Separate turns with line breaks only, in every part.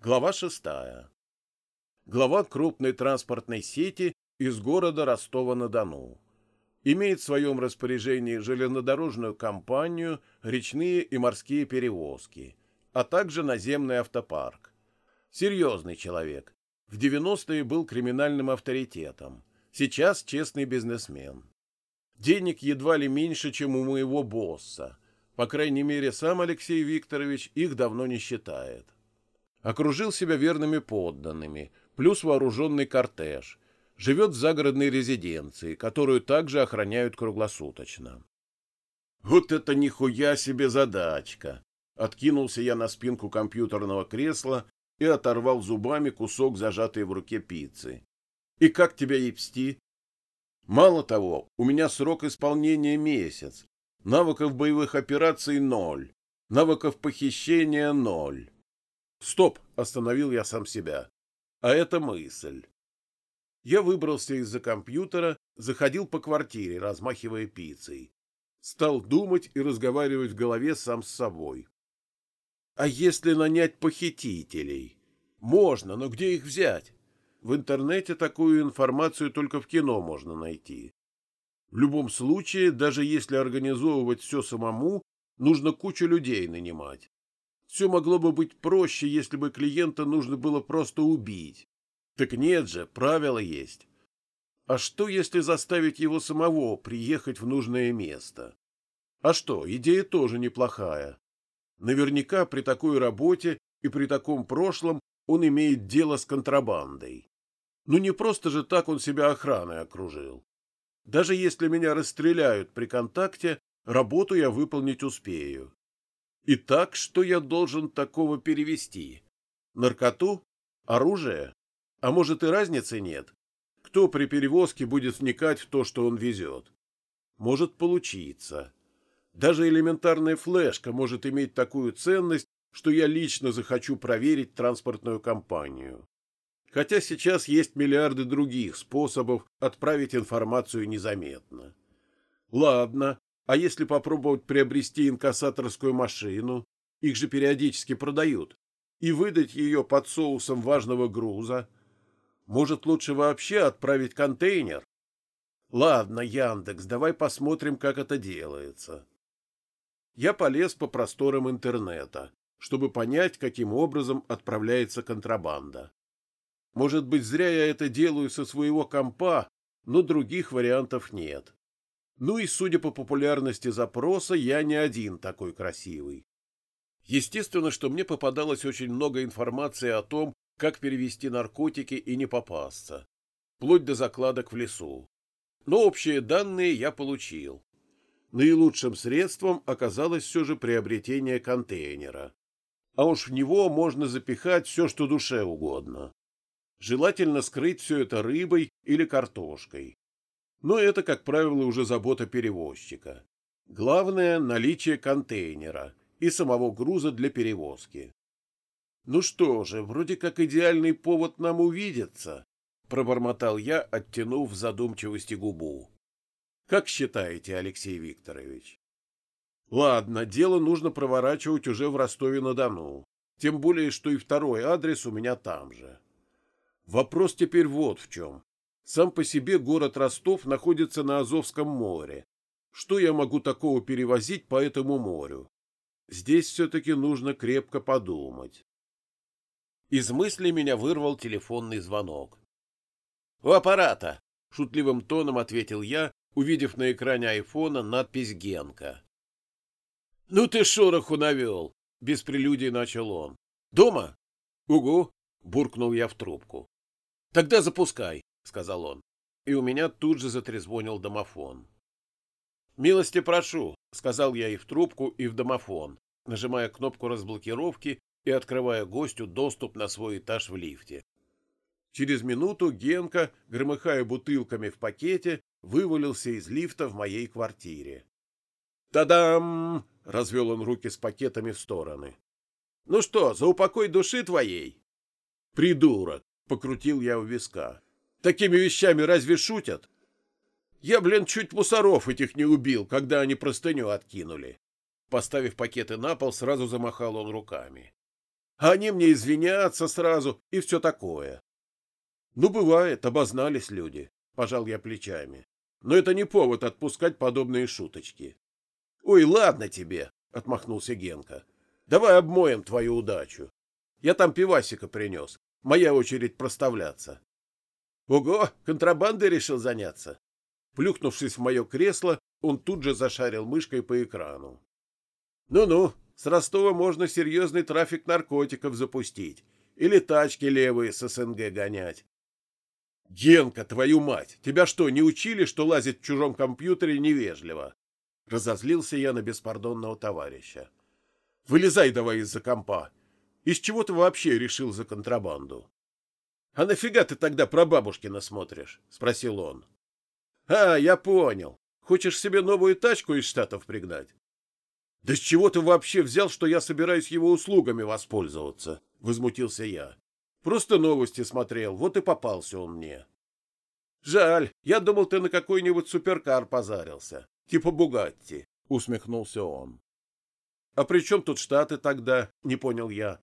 Глава шестая. Глава крупной транспортной сети из города Ростова-на-Дону. Имеет в своем распоряжении железнодорожную компанию, речные и морские перевозки, а также наземный автопарк. Серьезный человек. В 90-е был криминальным авторитетом. Сейчас честный бизнесмен. Денег едва ли меньше, чем у моего босса. По крайней мере, сам Алексей Викторович их давно не считает окружил себя верными подданными, плюс вооруженный кортеж, живет в загородной резиденции, которую также охраняют круглосуточно. Вот это нихуя себе задачка! Откинулся я на спинку компьютерного кресла и оторвал зубами кусок зажатой в руке пиццы. И как тебя ебсти? Мало того, у меня срок исполнения месяц, навыков боевых операций ноль, навыков похищения ноль. Стоп, остановил я сам себя. А это мысль. Я выбрался из-за компьютера, заходил по квартире, размахивая пиццей. Стал думать и разговаривать в голове сам с собой. А если нанять похитителей? Можно, но где их взять? В интернете такую информацию только в кино можно найти. В любом случае, даже если организовывать все самому, нужно кучу людей нанимать. Все могло бы быть проще, если бы клиента нужно было просто убить. Так нет же, правила есть. А что, если заставить его самого приехать в нужное место? А что, идея тоже неплохая. Наверняка при такой работе и при таком прошлом он имеет дело с контрабандой. Ну не просто же так он себя охраной окружил. Даже если меня расстреляют при контакте, работу я выполнить успею. Итак, что я должен такого перевести? Наркоту? Оружие? А может и разницы нет? Кто при перевозке будет вникать в то, что он везет? Может получиться. Даже элементарная флешка может иметь такую ценность, что я лично захочу проверить транспортную компанию. Хотя сейчас есть миллиарды других способов отправить информацию незаметно. Ладно, а если попробовать приобрести инкассаторскую машину, их же периодически продают, и выдать ее под соусом важного груза? Может, лучше вообще отправить контейнер? Ладно, Яндекс, давай посмотрим, как это делается. Я полез по просторам интернета, чтобы понять, каким образом отправляется контрабанда. Может быть, зря я это делаю со своего компа, но других вариантов нет. Ну и, судя по популярности запроса, я не один такой красивый. Естественно, что мне попадалось очень много информации о том, как перевести наркотики и не попасться, вплоть до закладок в лесу. Но общие данные я получил. Наилучшим средством оказалось все же приобретение контейнера. А уж в него можно запихать все, что душе угодно. Желательно скрыть все это рыбой или картошкой. Но это, как правило, уже забота перевозчика. Главное – наличие контейнера и самого груза для перевозки. «Ну что же, вроде как идеальный повод нам увидеться», — пробормотал я, оттянув в задумчивости губу. «Как считаете, Алексей Викторович?» «Ладно, дело нужно проворачивать уже в Ростове-на-Дону, тем более, что и второй адрес у меня там же. Вопрос теперь вот в чем. Сам по себе город Ростов находится на Азовском море. Что я могу такого перевозить по этому морю? Здесь все-таки нужно крепко подумать. Из мысли меня вырвал телефонный звонок. — У аппарата! — шутливым тоном ответил я, увидев на экране айфона надпись «Генка». — Ну ты шороху навел! — без прелюдий начал он. — Дома? — Угу! — буркнул я в трубку. — Тогда запускай сказал он. И у меня тут же затрезвонил домофон. «Милости прошу», — сказал я и в трубку, и в домофон, нажимая кнопку разблокировки и открывая гостю доступ на свой этаж в лифте. Через минуту Генка, громыхая бутылками в пакете, вывалился из лифта в моей квартире. «Та-дам!» — развел он руки с пакетами в стороны. «Ну что, за упокой души твоей?» «Придурок!» — покрутил я у виска. Такими вещами разве шутят? Я, блин, чуть мусоров этих не убил, когда они простыню откинули. Поставив пакеты на пол, сразу замахал он руками. Они мне извинятся сразу и все такое. Ну, бывает, обознались люди, пожал я плечами. Но это не повод отпускать подобные шуточки. Ой, ладно тебе, отмахнулся Генка. Давай обмоем твою удачу. Я там пивасика принес. Моя очередь проставляться. Ого, контрабандой решил заняться. Плюхнувшись в мое кресло, он тут же зашарил мышкой по экрану. Ну-ну, с Ростова можно серьезный трафик наркотиков запустить или тачки левые с СНГ гонять. Генка, твою мать, тебя что, не учили, что лазить в чужом компьютере невежливо? Разозлился я на беспардонного товарища. Вылезай давай из-за компа. Из чего ты вообще решил за контрабанду? А нафига ты тогда про бабушкина смотришь? спросил он. А, я понял. Хочешь себе новую тачку из Штатов пригнать? Да с чего ты вообще взял, что я собираюсь его услугами воспользоваться? возмутился я. Просто новости смотрел, вот и попался он мне. Жаль, я думал, ты на какой-нибудь суперкар позарился, типа Бугатти, усмехнулся он. А при чем тут Штаты тогда? Не понял я.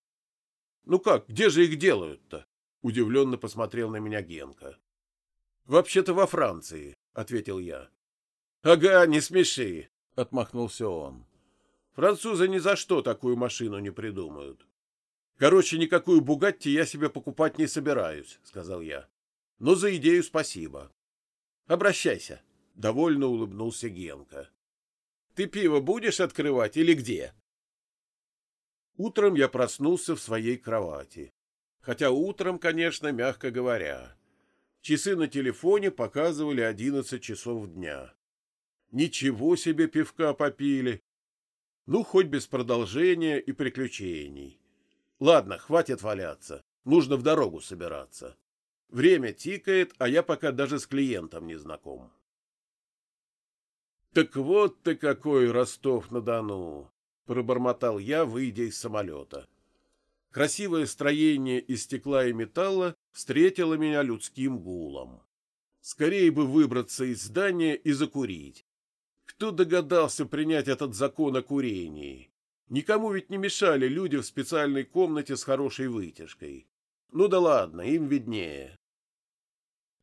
Ну как, где же их делают-то? Удивленно посмотрел на меня Генка. Вообще-то во Франции, ответил я. Ага, не смеши, отмахнулся он. Французы ни за что такую машину не придумают. Короче, никакую Бугатти я себе покупать не собираюсь, сказал я. Но за идею спасибо. Обращайся, довольно улыбнулся Генка. Ты пиво будешь открывать или где? Утром я проснулся в своей кровати. Хотя утром, конечно, мягко говоря. Часы на телефоне показывали одиннадцать часов дня. Ничего себе пивка попили. Ну, хоть без продолжения и приключений. Ладно, хватит валяться. Нужно в дорогу собираться. Время тикает, а я пока даже с клиентом не знаком. Так вот ты какой Ростов-на-Дону, пробормотал я, выйдя из самолета. Красивое строение из стекла и металла встретило меня людским гулом. Скорее бы выбраться из здания и закурить. Кто догадался принять этот закон о курении? Никому ведь не мешали люди в специальной комнате с хорошей вытяжкой. Ну да ладно, им виднее.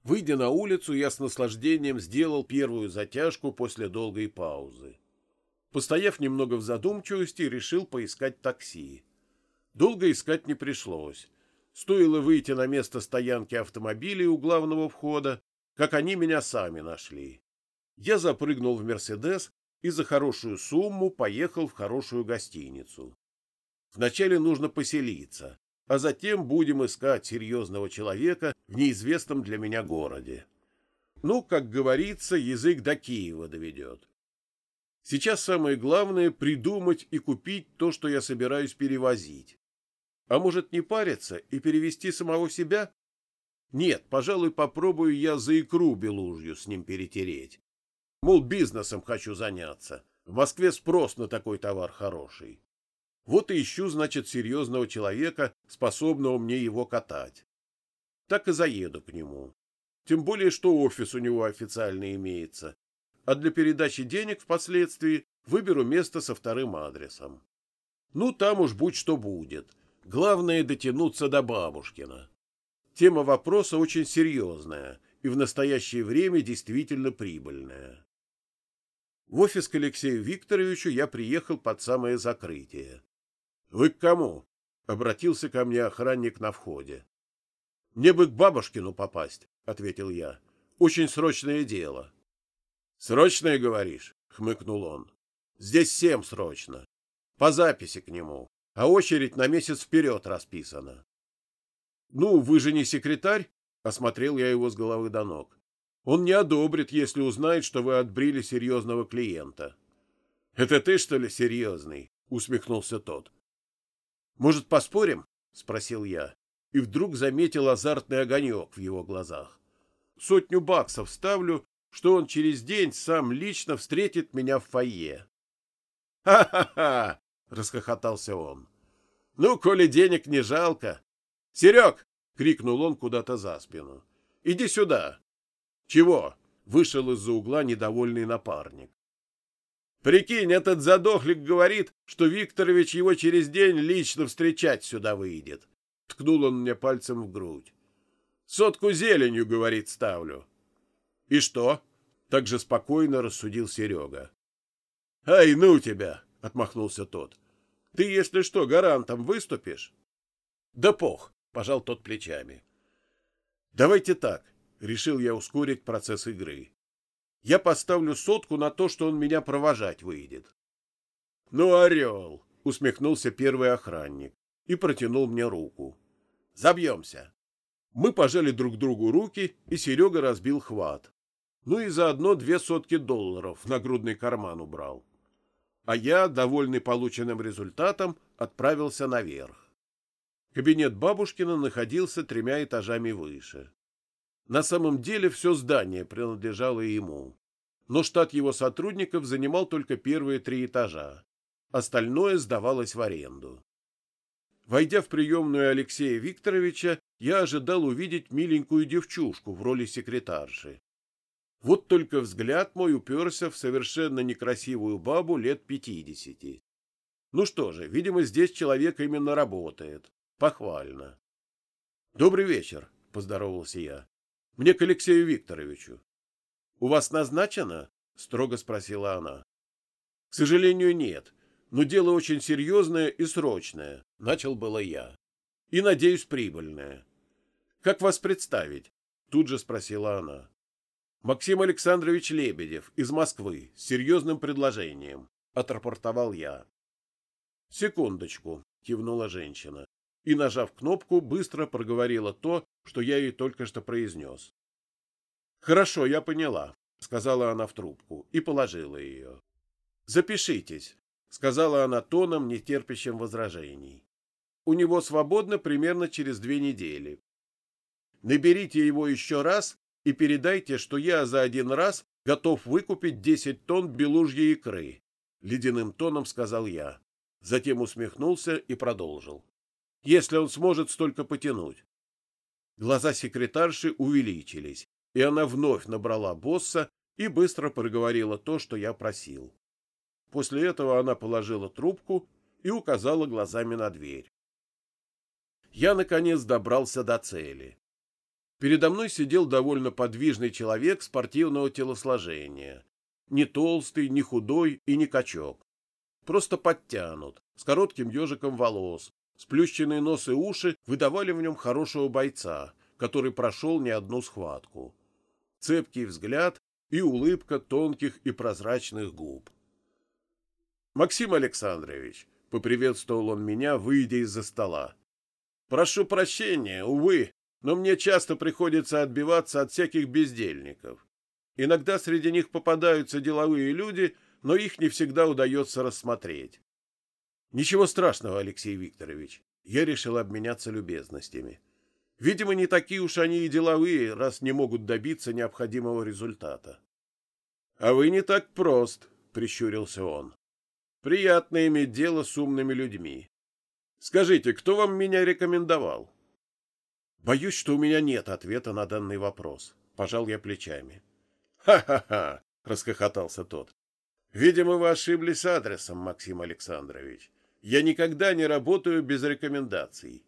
Выйдя на улицу, я с наслаждением сделал первую затяжку после долгой паузы. Постояв немного в задумчивости, решил поискать такси. Долго искать не пришлось. Стоило выйти на место стоянки автомобилей у главного входа, как они меня сами нашли. Я запрыгнул в «Мерседес» и за хорошую сумму поехал в хорошую гостиницу. Вначале нужно поселиться, а затем будем искать серьезного человека в неизвестном для меня городе. Ну, как говорится, язык до Киева доведет. Сейчас самое главное — придумать и купить то, что я собираюсь перевозить. А может, не париться и перевести самого себя? Нет, пожалуй, попробую я за икру белужью с ним перетереть. Мол, бизнесом хочу заняться. В Москве спрос на такой товар хороший. Вот и ищу, значит, серьезного человека, способного мне его катать. Так и заеду к нему. Тем более, что офис у него официально имеется. А для передачи денег впоследствии выберу место со вторым адресом. Ну, там уж будь что будет. Главное дотянуться до бабушкина. Тема вопроса очень серьезная и в настоящее время действительно прибыльная. В офис к Алексею Викторовичу я приехал под самое закрытие. — Вы к кому? — обратился ко мне охранник на входе. — Мне бы к бабушкину попасть, — ответил я. — Очень срочное дело. — Срочное, говоришь? — хмыкнул он. — Здесь всем срочно. По записи к нему, а очередь на месяц вперед расписана. — Ну, вы же не секретарь? — осмотрел я его с головы до ног. Он не одобрит, если узнает, что вы отбрили серьезного клиента. — Это ты, что ли, серьезный? — усмехнулся тот. — Может, поспорим? — спросил я, и вдруг заметил азартный огонек в его глазах. Сотню баксов ставлю, что он через день сам лично встретит меня в фойе. «Ха — Ха-ха-ха! — расхохотался он. — Ну, коли денег не жалко. — Серег! — крикнул он куда-то за спину. — Иди сюда. Чего? Вышел из-за угла недовольный напарник. Прикинь, этот задохлик говорит, что Викторович его через день лично встречать сюда выйдет. Ткнул он мне пальцем в грудь. Сотку зеленью, говорит, ставлю. И что? Так же спокойно рассудил Серега. Ай, ну тебя, отмахнулся тот. Ты, если что, гарантом выступишь? Да пох, пожал тот плечами. Давайте так, решил я ускорить процесс игры. Я поставлю сотку на то, что он меня провожать выйдет. — Ну, орел! — усмехнулся первый охранник и протянул мне руку. — Забьемся. Мы пожали друг другу руки, и Серега разбил хват. Ну и заодно две сотки долларов в нагрудный карман убрал. А я, довольный полученным результатом, отправился наверх. Кабинет бабушкина находился тремя этажами выше. На самом деле все здание принадлежало ему. Но штат его сотрудников занимал только первые три этажа. Остальное сдавалось в аренду. Войдя в приемную Алексея Викторовича, я ожидал увидеть миленькую девчушку в роли секретарши. Вот только взгляд мой уперся в совершенно некрасивую бабу лет пятидесяти. Ну что же, видимо, здесь человек именно работает. Похвально. — Добрый вечер, — поздоровался я. Мне к Алексею Викторовичу. — У вас назначено? — строго спросила она. — К сожалению, нет, но дело очень серьезное и срочное, — начал было я. — И, надеюсь, прибыльное. — Как вас представить? — тут же спросила она. — Максим Александрович Лебедев из Москвы с серьезным предложением, — отрапортовал я. — Секундочку, — кивнула женщина и, нажав кнопку, быстро проговорила то, что я ей только что произнес. «Хорошо, я поняла», — сказала она в трубку и положила ее. «Запишитесь», — сказала она тоном, не терпящим возражений. «У него свободно примерно через две недели. Наберите его еще раз и передайте, что я за один раз готов выкупить 10 тонн белужьей икры», — ледяным тоном сказал я. Затем усмехнулся и продолжил если он сможет столько потянуть. Глаза секретарши увеличились, и она вновь набрала босса и быстро проговорила то, что я просил. После этого она положила трубку и указала глазами на дверь. Я, наконец, добрался до цели. Передо мной сидел довольно подвижный человек спортивного телосложения. Не толстый, не худой и не качок. Просто подтянут, с коротким ежиком волос, Сплющенные нос и уши выдавали в нем хорошего бойца, который прошел не одну схватку. Цепкий взгляд и улыбка тонких и прозрачных губ. «Максим Александрович», — поприветствовал он меня, выйдя из-за стола. «Прошу прощения, увы, но мне часто приходится отбиваться от всяких бездельников. Иногда среди них попадаются деловые люди, но их не всегда удается рассмотреть. Ничего страшного, Алексей Викторович. Я решил обменяться любезностями. Видимо, не такие уж они и деловые, раз не могут добиться необходимого результата. — А вы не так прост, — прищурился он. — Приятно иметь дело с умными людьми. Скажите, кто вам меня рекомендовал? — Боюсь, что у меня нет ответа на данный вопрос. Пожал я плечами. «Ха — Ха-ха-ха! — расхохотался тот. — Видимо, вы ошиблись адресом, Максим Александрович. Я никогда не работаю без рекомендаций.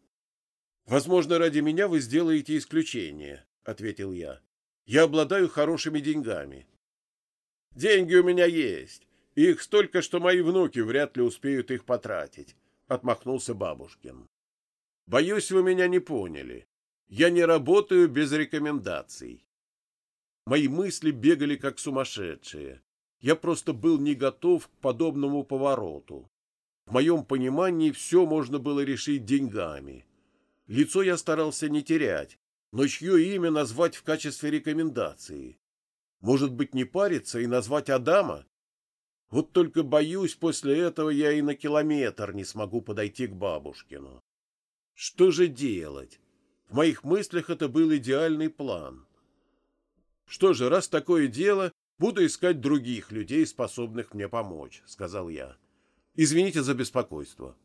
Возможно, ради меня вы сделаете исключение, ответил я. Я обладаю хорошими деньгами. Деньги у меня есть. Их столько, что мои внуки вряд ли успеют их потратить, отмахнулся бабушкин. Боюсь, вы меня не поняли. Я не работаю без рекомендаций. Мои мысли бегали как сумасшедшие. Я просто был не готов к подобному повороту. В моем понимании все можно было решить деньгами. Лицо я старался не терять, но чье имя назвать в качестве рекомендации? Может быть, не париться и назвать Адама? Вот только боюсь, после этого я и на километр не смогу подойти к бабушкину. Что же делать? В моих мыслях это был идеальный план. Что же, раз такое дело, буду искать других людей, способных мне помочь, — сказал я. Извините за беспокойство.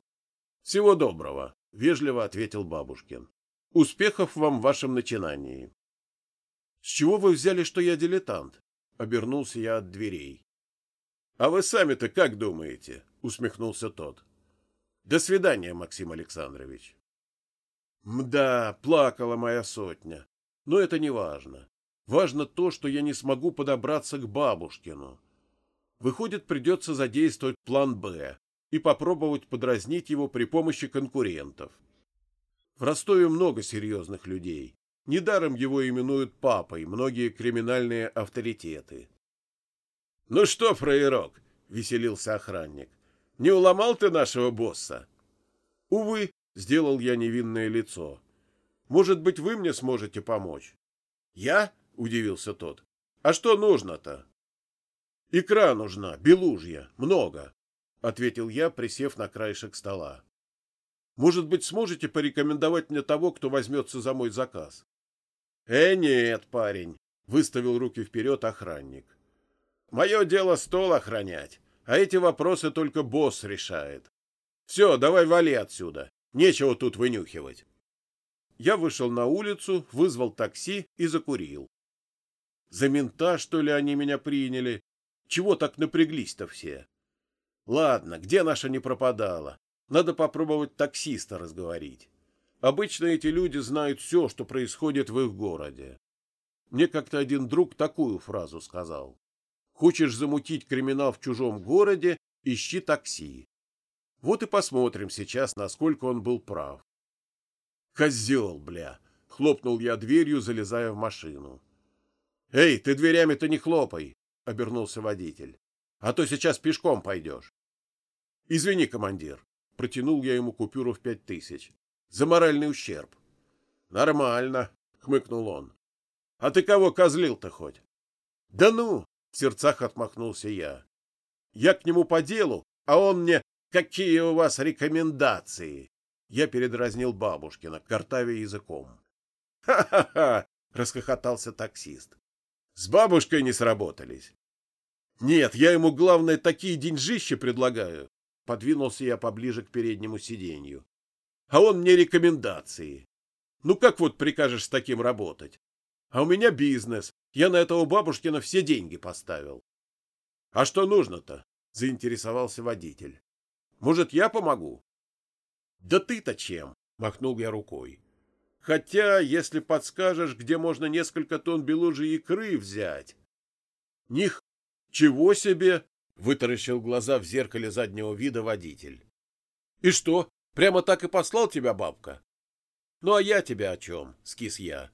Всего доброго, вежливо ответил бабушкин. Успехов вам в вашем начинании. С чего вы взяли, что я дилетант? Обернулся я от дверей. А вы сами-то как думаете? Усмехнулся тот. До свидания, Максим Александрович. Мда, плакала моя сотня. Но это не важно. Важно то, что я не смогу подобраться к бабушкину. Выходит, придется задействовать план «Б» и попробовать подразнить его при помощи конкурентов. В Ростове много серьезных людей. Недаром его именуют папой многие криминальные авторитеты. — Ну что, фраерок, — веселился охранник, — не уломал ты нашего босса? — Увы, — сделал я невинное лицо. — Может быть, вы мне сможете помочь? — Я? — удивился тот. — А что нужно-то? — Икра нужна, белужья, много, — ответил я, присев на краешек стола. Может быть, сможете порекомендовать мне того, кто возьмется за мой заказ? — Э, нет, парень, — выставил руки вперед охранник. — Мое дело стол охранять, а эти вопросы только босс решает. Все, давай вали отсюда, нечего тут вынюхивать. Я вышел на улицу, вызвал такси и закурил. За мента, что ли, они меня приняли? Чего так напряглись-то все? Ладно, где наша не пропадала? Надо попробовать таксиста разговорить. Обычно эти люди знают все, что происходит в их городе. Мне как-то один друг такую фразу сказал. Хочешь замутить криминал в чужом городе, ищи такси. Вот и посмотрим сейчас, насколько он был прав. Козел, бля! Хлопнул я дверью, залезая в машину. Эй, ты дверями-то не хлопай! Обернулся водитель. А то сейчас пешком пойдешь. Извини, командир. Протянул я ему купюру в пять тысяч. За моральный ущерб. Нормально, хмыкнул он. А ты кого козлил-то хоть? Да ну, в сердцах отмахнулся я. Я к нему по делу, а он мне «Какие у вас рекомендации?» Я передразнил бабушкина, картавя языком. «Ха-ха-ха!» — расхохотался таксист. «С бабушкой не сработались». «Нет, я ему, главное, такие деньжища предлагаю. Подвинулся я поближе к переднему сиденью. А он мне рекомендации. Ну как вот прикажешь с таким работать? А у меня бизнес. Я на этого бабушкина все деньги поставил. А что нужно-то? Заинтересовался водитель. Может, я помогу? Да ты-то чем? Махнул я рукой. Хотя, если подскажешь, где можно несколько тонн белужьей икры взять. Них, чего себе! Вытаращил глаза в зеркале заднего вида водитель. — И что, прямо так и послал тебя бабка? — Ну, а я тебя о чем? — скис я.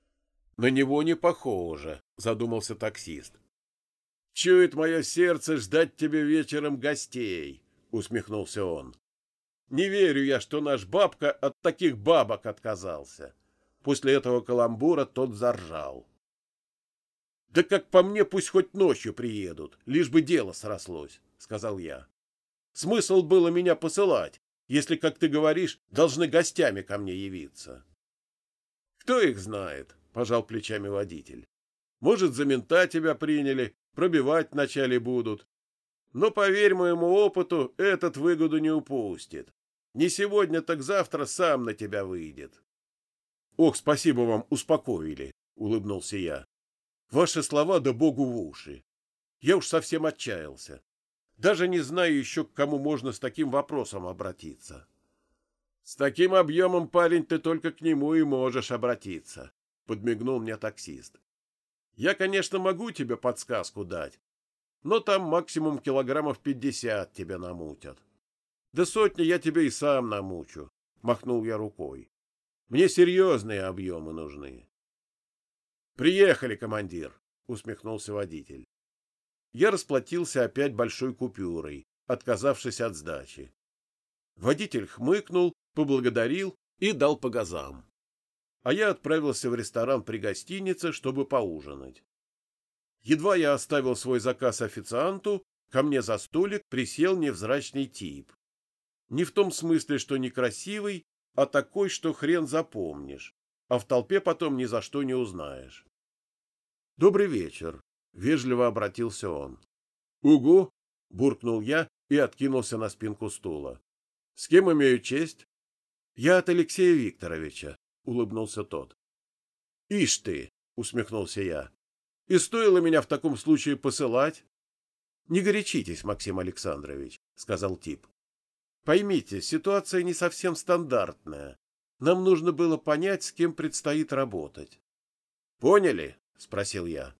— На него не похоже, — задумался таксист. — Чует мое сердце ждать тебе вечером гостей, — усмехнулся он. — Не верю я, что наш бабка от таких бабок отказался. После этого каламбура тот заржал. — да как по мне, пусть хоть ночью приедут, лишь бы дело срослось, — сказал я. Смысл было меня посылать, если, как ты говоришь, должны гостями ко мне явиться. — Кто их знает, — пожал плечами водитель. — Может, за мента тебя приняли, пробивать вначале будут. Но, поверь моему опыту, этот выгоду не упустит. Не сегодня, так завтра сам на тебя выйдет. — Ох, спасибо вам, успокоили, — улыбнулся я. Ваши слова да богу в уши. Я уж совсем отчаялся. Даже не знаю еще, к кому можно с таким вопросом обратиться. С таким объемом, парень, ты только к нему и можешь обратиться, подмигнул мне таксист. Я, конечно, могу тебе подсказку дать, но там максимум килограммов пятьдесят тебе намутят. Да сотни я тебе и сам намучу, махнул я рукой. Мне серьезные объемы нужны. Приехали, командир, усмехнулся водитель. Я расплатился опять большой купюрой, отказавшись от сдачи. Водитель хмыкнул, поблагодарил и дал по газам. А я отправился в ресторан при гостинице, чтобы поужинать. Едва я оставил свой заказ официанту, ко мне за столик присел невзрачный тип. Не в том смысле, что некрасивый, а такой, что хрен запомнишь а в толпе потом ни за что не узнаешь. «Добрый вечер», — вежливо обратился он. «Угу», — буркнул я и откинулся на спинку стула. «С кем имею честь?» «Я от Алексея Викторовича», — улыбнулся тот. «Ишь ты!» — усмехнулся я. «И стоило меня в таком случае посылать?» Не горячитесь, Максим Александрович, сказал тип. Поймите, ситуация не совсем стандартная. Нам нужно было понять, с кем предстоит работать. Поняли? спросил я.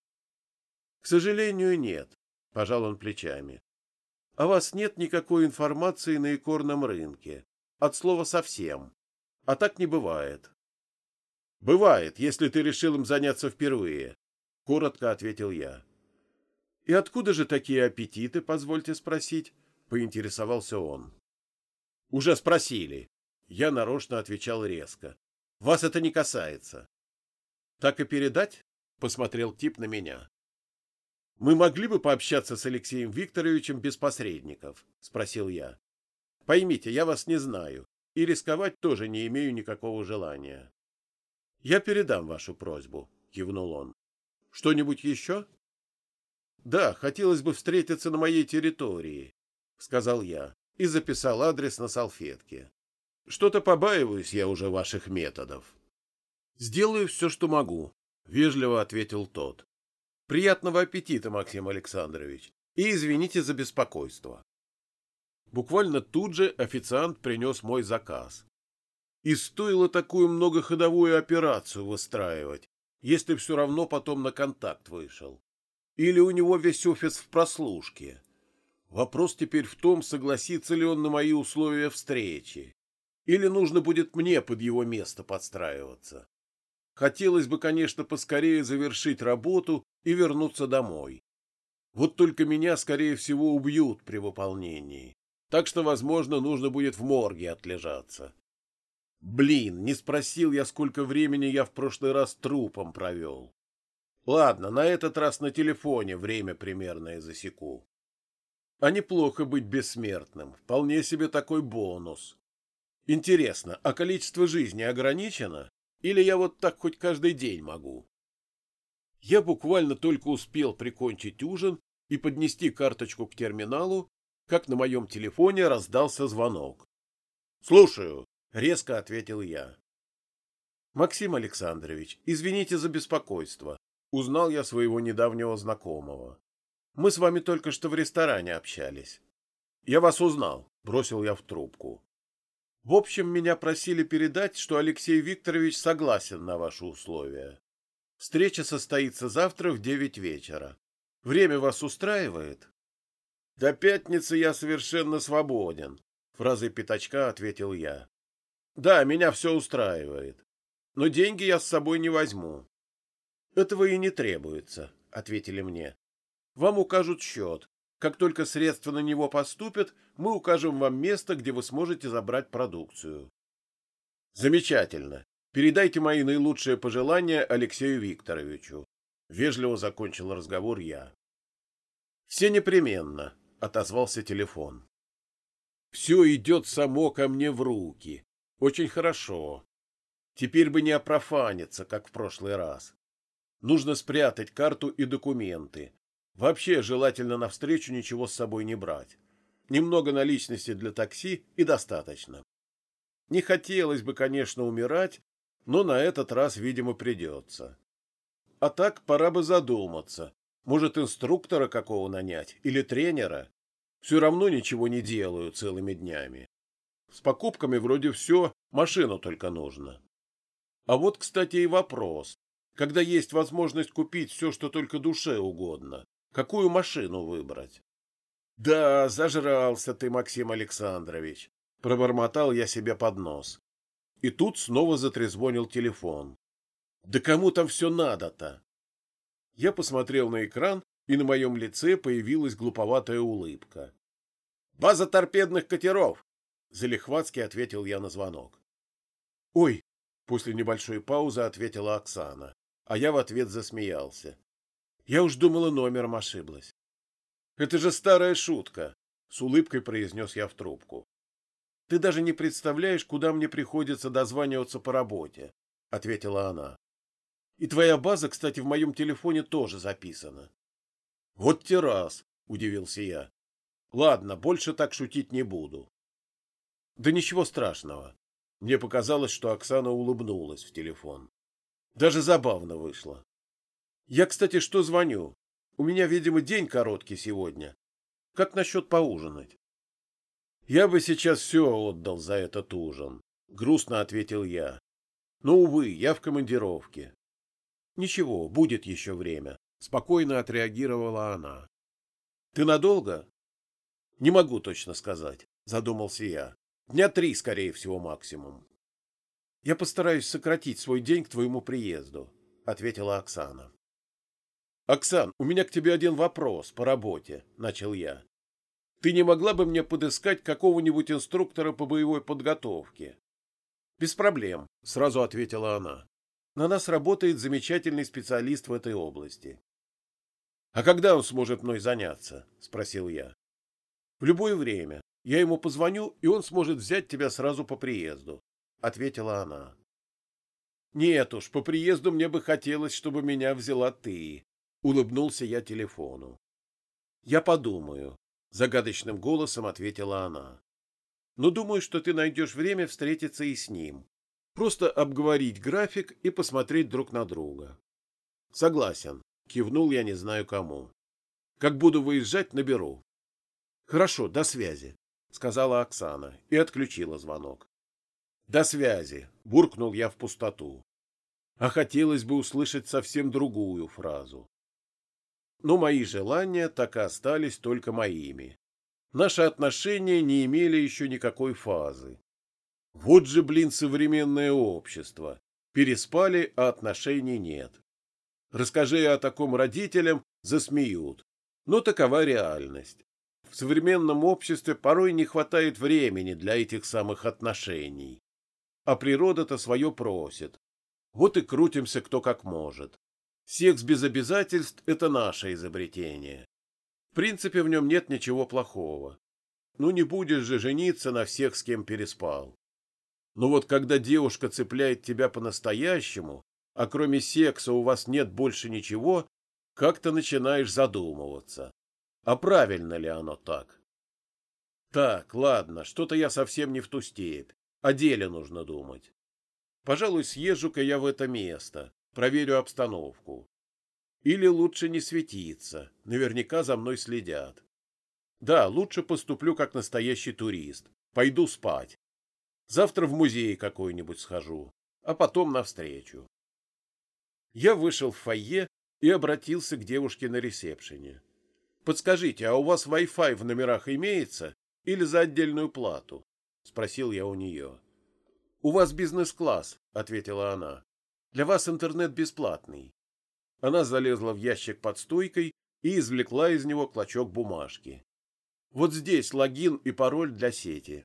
К сожалению, нет, пожал он плечами. А вас нет никакой информации на икорном рынке. От слова совсем. А так не бывает. Бывает, если ты решил им заняться впервые, коротко ответил я. И откуда же такие аппетиты, позвольте спросить, поинтересовался он. Уже спросили. Я нарочно отвечал резко. Вас это не касается. Так и передать? Посмотрел тип на меня. Мы могли бы пообщаться с Алексеем Викторовичем без посредников, спросил я. Поймите, я вас не знаю, и рисковать тоже не имею никакого желания. Я передам вашу просьбу, кивнул он. Что-нибудь еще? Да, хотелось бы встретиться на моей территории, сказал я и записал адрес на салфетке. Что-то побаиваюсь я уже ваших методов. Сделаю все, что могу, вежливо ответил тот. Приятного аппетита, Максим Александрович, и извините за беспокойство. Буквально тут же официант принес мой заказ. И стоило такую многоходовую операцию выстраивать, если все равно потом на контакт вышел. Или у него весь офис в прослушке. Вопрос теперь в том, согласится ли он на мои условия встречи. Или нужно будет мне под его место подстраиваться. Хотелось бы, конечно, поскорее завершить работу и вернуться домой. Вот только меня, скорее всего, убьют при выполнении. Так что, возможно, нужно будет в морге отлежаться. Блин, не спросил я, сколько времени я в прошлый раз трупом провел. Ладно, на этот раз на телефоне время примерное засеку. А неплохо быть бессмертным, вполне себе такой бонус. Интересно, а количество жизни ограничено? Или я вот так хоть каждый день могу? Я буквально только успел прикончить ужин и поднести карточку к терминалу, как на моем телефоне раздался звонок. «Слушаю», — резко ответил я. «Максим Александрович, извините за беспокойство. Узнал я своего недавнего знакомого. Мы с вами только что в ресторане общались. Я вас узнал, бросил я в трубку. В общем, меня просили передать, что Алексей Викторович согласен на ваши условия. Встреча состоится завтра в девять вечера. Время вас устраивает? До пятницы я совершенно свободен, фразой пятачка ответил я. Да, меня все устраивает. Но деньги я с собой не возьму. Этого и не требуется, ответили мне. Вам укажут счет. Как только средства на него поступят, мы укажем вам место, где вы сможете забрать продукцию. Замечательно. Передайте мои наилучшие пожелания Алексею Викторовичу. Вежливо закончил разговор я. Все непременно, отозвался телефон. Все идет само ко мне в руки. Очень хорошо. Теперь бы не опрофаниться, как в прошлый раз. Нужно спрятать карту и документы. Вообще желательно на встречу ничего с собой не брать. Немного наличности для такси и достаточно. Не хотелось бы, конечно, умирать, но на этот раз, видимо, придется. А так пора бы задуматься. Может, инструктора какого нанять или тренера? Все равно ничего не делаю целыми днями. С покупками вроде все, машину только нужно. А вот, кстати, и вопрос когда есть возможность купить все, что только душе угодно. Какую машину выбрать? — Да, зажрался ты, Максим Александрович, — пробормотал я себе под нос. И тут снова затрезвонил телефон. Да кому там все надо-то? Я посмотрел на экран, и на моем лице появилась глуповатая улыбка. — База торпедных катеров! — залихватски ответил я на звонок. — Ой! — после небольшой паузы ответила Оксана а я в ответ засмеялся. Я уж думала, номером ошиблась. Это же старая шутка, с улыбкой произнес я в трубку. Ты даже не представляешь, куда мне приходится дозваниваться по работе, ответила она. И твоя база, кстати, в моем телефоне тоже записана. Вот те раз, удивился я. Ладно, больше так шутить не буду. Да ничего страшного. Мне показалось, что Оксана улыбнулась в телефон. Даже забавно вышло. Я, кстати, что звоню? У меня, видимо, день короткий сегодня. Как насчет поужинать? Я бы сейчас все отдал за этот ужин, грустно ответил я. Но, увы, я в командировке. Ничего, будет еще время, спокойно отреагировала она. Ты надолго? Не могу точно сказать, задумался я. Дня три, скорее всего, максимум. Я постараюсь сократить свой день к твоему приезду, ответила Оксана. Оксан, у меня к тебе один вопрос по работе, начал я. Ты не могла бы мне подыскать какого-нибудь инструктора по боевой подготовке? Без проблем, сразу ответила она. На нас работает замечательный специалист в этой области. А когда он сможет мной заняться? спросил я. В любое время. Я ему позвоню, и он сможет взять тебя сразу по приезду, ответила она. Нет уж, по приезду мне бы хотелось, чтобы меня взяла ты, улыбнулся я телефону. Я подумаю, загадочным голосом ответила она. Но думаю, что ты найдешь время встретиться и с ним. Просто обговорить график и посмотреть друг на друга. Согласен, кивнул я не знаю кому. Как буду выезжать, наберу. Хорошо, до связи, сказала Оксана и отключила звонок. До связи, буркнул я в пустоту. А хотелось бы услышать совсем другую фразу. Но мои желания так и остались только моими. Наши отношения не имели еще никакой фазы. Вот же, блин, современное общество. Переспали, а отношений нет. Расскажи о таком родителям, засмеют. Но такова реальность. В современном обществе порой не хватает времени для этих самых отношений. А природа-то свое просит. Вот и крутимся кто как может. Секс без обязательств – это наше изобретение. В принципе, в нем нет ничего плохого. Ну не будешь же жениться на всех, с кем переспал. Но вот когда девушка цепляет тебя по-настоящему, а кроме секса у вас нет больше ничего, как-то начинаешь задумываться. А правильно ли оно так? Так, ладно, что-то я совсем не в ту степь. О деле нужно думать. Пожалуй, съезжу-ка я в это место, проверю обстановку. Или лучше не светиться, наверняка за мной следят. Да, лучше поступлю как настоящий турист, пойду спать. Завтра в музей какой-нибудь схожу, а потом навстречу. Я вышел в фойе и обратился к девушке на ресепшене. Подскажите, а у вас Wi-Fi в номерах имеется или за отдельную плату? спросил я у нее. У вас бизнес-класс, ответила она. Для вас интернет бесплатный. Она залезла в ящик под стойкой и извлекла из него клочок бумажки. Вот здесь логин и пароль для сети.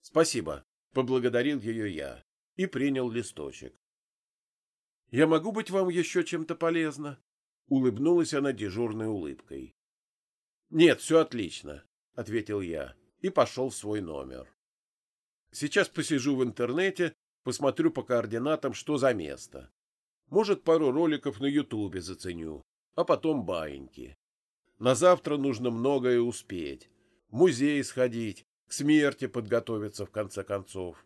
Спасибо, поблагодарил ее я и принял листочек. Я могу быть вам еще чем-то полезна? Улыбнулась она дежурной улыбкой. Нет, все отлично, ответил я и пошел в свой номер. Сейчас посижу в интернете, посмотрю по координатам, что за место. Может, пару роликов на Ютубе заценю, а потом баиньки. На завтра нужно многое успеть. В музей сходить, к смерти подготовиться в конце концов.